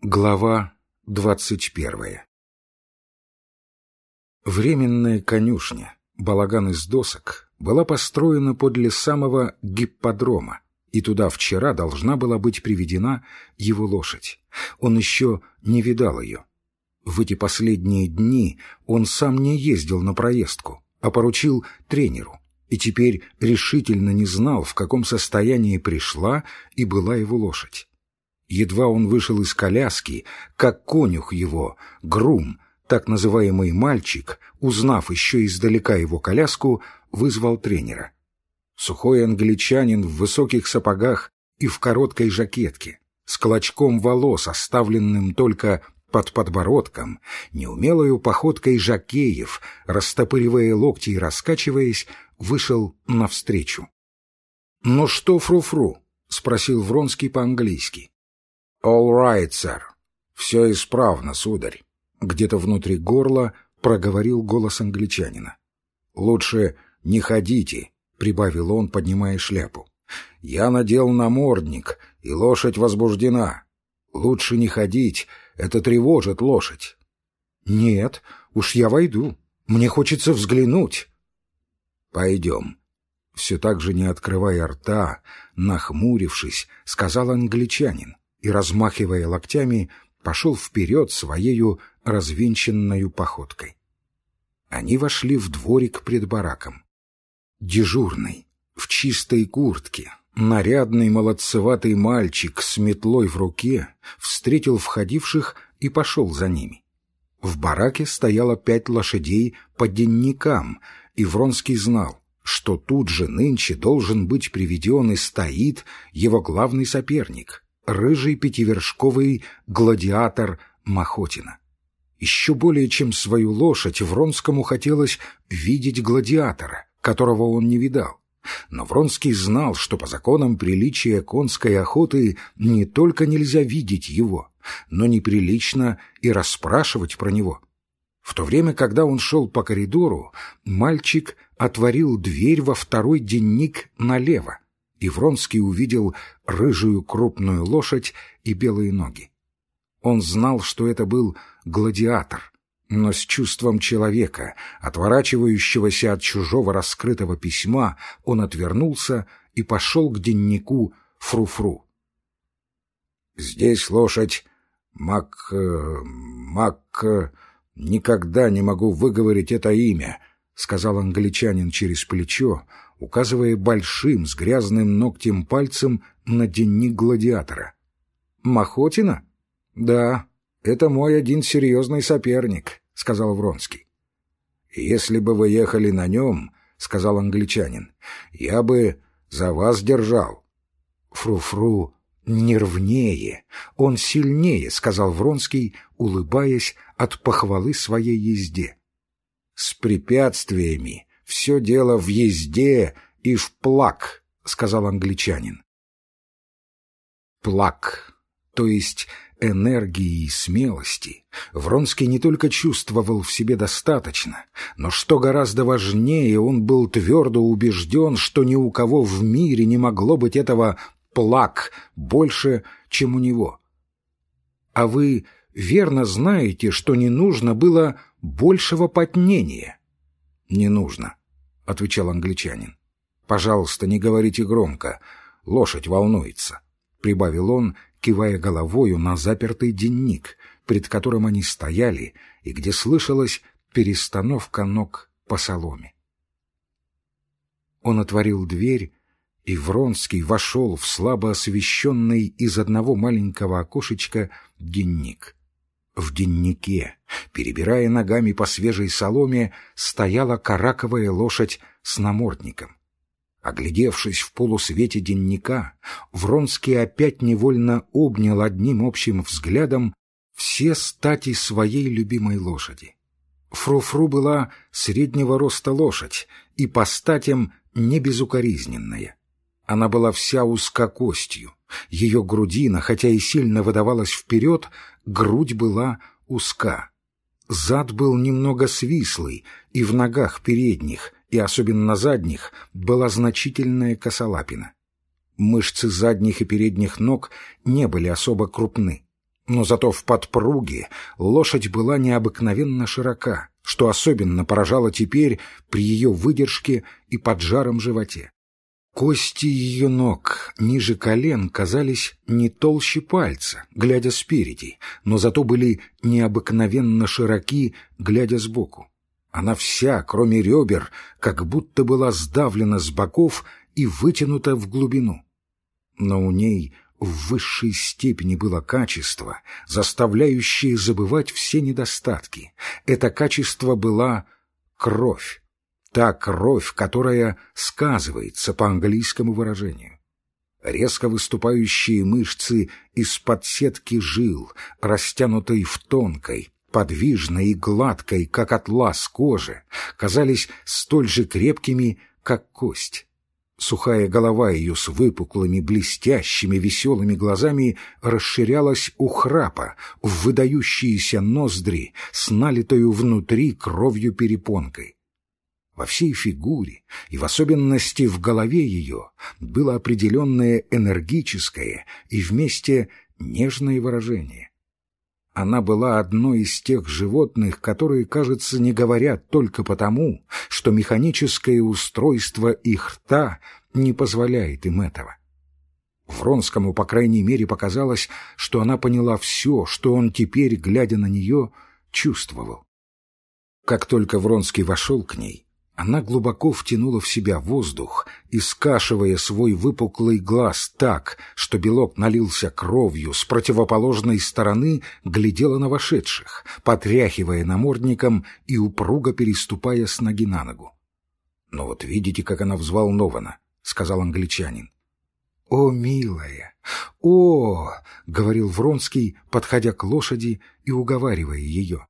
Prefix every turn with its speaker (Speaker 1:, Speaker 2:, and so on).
Speaker 1: Глава двадцать первая Временная конюшня, балаган из досок, была построена подле самого гипподрома, и туда вчера должна была быть приведена его лошадь. Он еще не видал ее. В эти последние дни он сам не ездил на проездку, а поручил тренеру, и теперь решительно не знал, в каком состоянии пришла и была его лошадь. Едва он вышел из коляски, как конюх его, грум, так называемый мальчик, узнав еще издалека его коляску, вызвал тренера. Сухой англичанин в высоких сапогах и в короткой жакетке, с клочком волос, оставленным только под подбородком, неумелою походкой жакеев, растопыривая локти и раскачиваясь, вышел навстречу. — Ну что, фру-фру? — спросил Вронский по-английски. «All right, сэр. Все исправно, сударь». Где-то внутри горла проговорил голос англичанина. «Лучше не ходите», — прибавил он, поднимая шляпу. «Я надел намордник, и лошадь возбуждена. Лучше не ходить, это тревожит лошадь». «Нет, уж я войду. Мне хочется взглянуть». «Пойдем». Все так же не открывая рта, нахмурившись, сказал англичанин и, размахивая локтями, пошел вперед своею развинченною походкой. Они вошли в дворик пред бараком. Дежурный, в чистой куртке, нарядный молодцеватый мальчик с метлой в руке встретил входивших и пошел за ними. В бараке стояло пять лошадей по денникам, и Вронский знал, что тут же нынче должен быть приведен и стоит его главный соперник, рыжий пятивершковый гладиатор Махотина. Еще более чем свою лошадь Вронскому хотелось видеть гладиатора, которого он не видал. Но Вронский знал, что по законам приличия конской охоты не только нельзя видеть его, но неприлично и расспрашивать про него. В то время, когда он шел по коридору, мальчик отворил дверь во второй денник налево, и Вронский увидел рыжую крупную лошадь и белые ноги. Он знал, что это был гладиатор, но с чувством человека, отворачивающегося от чужого раскрытого письма, он отвернулся и пошел к деннику Фру-Фру. «Здесь лошадь Мак... Мак... Никогда не могу выговорить это имя», — сказал англичанин через плечо, указывая большим с грязным ногтем пальцем на денник гладиатора. «Махотина?» «Да, это мой один серьезный соперник», — сказал Вронский. «Если бы вы ехали на нем, — сказал англичанин, — я бы за вас держал». «Фру-фру нервнее, он сильнее», — сказал Вронский, улыбаясь от похвалы своей езде. «С препятствиями все дело в езде и в плак», — сказал англичанин. Плак, то есть энергии и смелости, Вронский не только чувствовал в себе достаточно, но, что гораздо важнее, он был твердо убежден, что ни у кого в мире не могло быть этого плак больше, чем у него. А вы верно знаете, что не нужно было большего потнения? Не нужно отвечал англичанин. «Пожалуйста, не говорите громко. Лошадь волнуется», — прибавил он, кивая головою на запертый денник, пред которым они стояли и где слышалась перестановка ног по соломе. Он отворил дверь, и Вронский вошел в слабо освещенный из одного маленького окошечка денник. В деннике, перебирая ногами по свежей соломе, стояла караковая лошадь с намордником. Оглядевшись в полусвете денника, Вронский опять невольно обнял одним общим взглядом все стати своей любимой лошади. Фру-фру была среднего роста лошадь и по статям не безукоризненная. Она была вся узкокостью. Ее грудина, хотя и сильно выдавалась вперед, грудь была узка. Зад был немного свислый, и в ногах передних, и особенно задних, была значительная косолапина. Мышцы задних и передних ног не были особо крупны. но зато в подпруге лошадь была необыкновенно широка, что особенно поражало теперь при ее выдержке и поджаром животе. Кости ее ног ниже колен казались не толще пальца, глядя спереди, но зато были необыкновенно широки, глядя сбоку. Она вся, кроме ребер, как будто была сдавлена с боков и вытянута в глубину. Но у ней в высшей степени было качество, заставляющее забывать все недостатки. Это качество была кровь. Та кровь, которая сказывается по английскому выражению. Резко выступающие мышцы из-под сетки жил, растянутой в тонкой, подвижной и гладкой, как атлас кожи, казались столь же крепкими, как кость. Сухая голова ее с выпуклыми, блестящими, веселыми глазами расширялась у храпа в выдающиеся ноздри с налитою внутри кровью перепонкой. Во всей фигуре, и в особенности в голове ее, было определенное энергическое и вместе нежное выражение. Она была одной из тех животных, которые, кажется, не говорят только потому, что механическое устройство их рта не позволяет им этого. Вронскому, по крайней мере, показалось, что она поняла все, что он теперь, глядя на нее, чувствовал. Как только Вронский вошел к ней, она глубоко втянула в себя воздух и, скашивая свой выпуклый глаз так, что белок налился кровью, с противоположной стороны глядела на вошедших, потряхивая намордником и упруго переступая с ноги на ногу. «Но вот видите, как она взволнована», — сказал англичанин. «О, милая! О!» — говорил Вронский, подходя к лошади и уговаривая ее.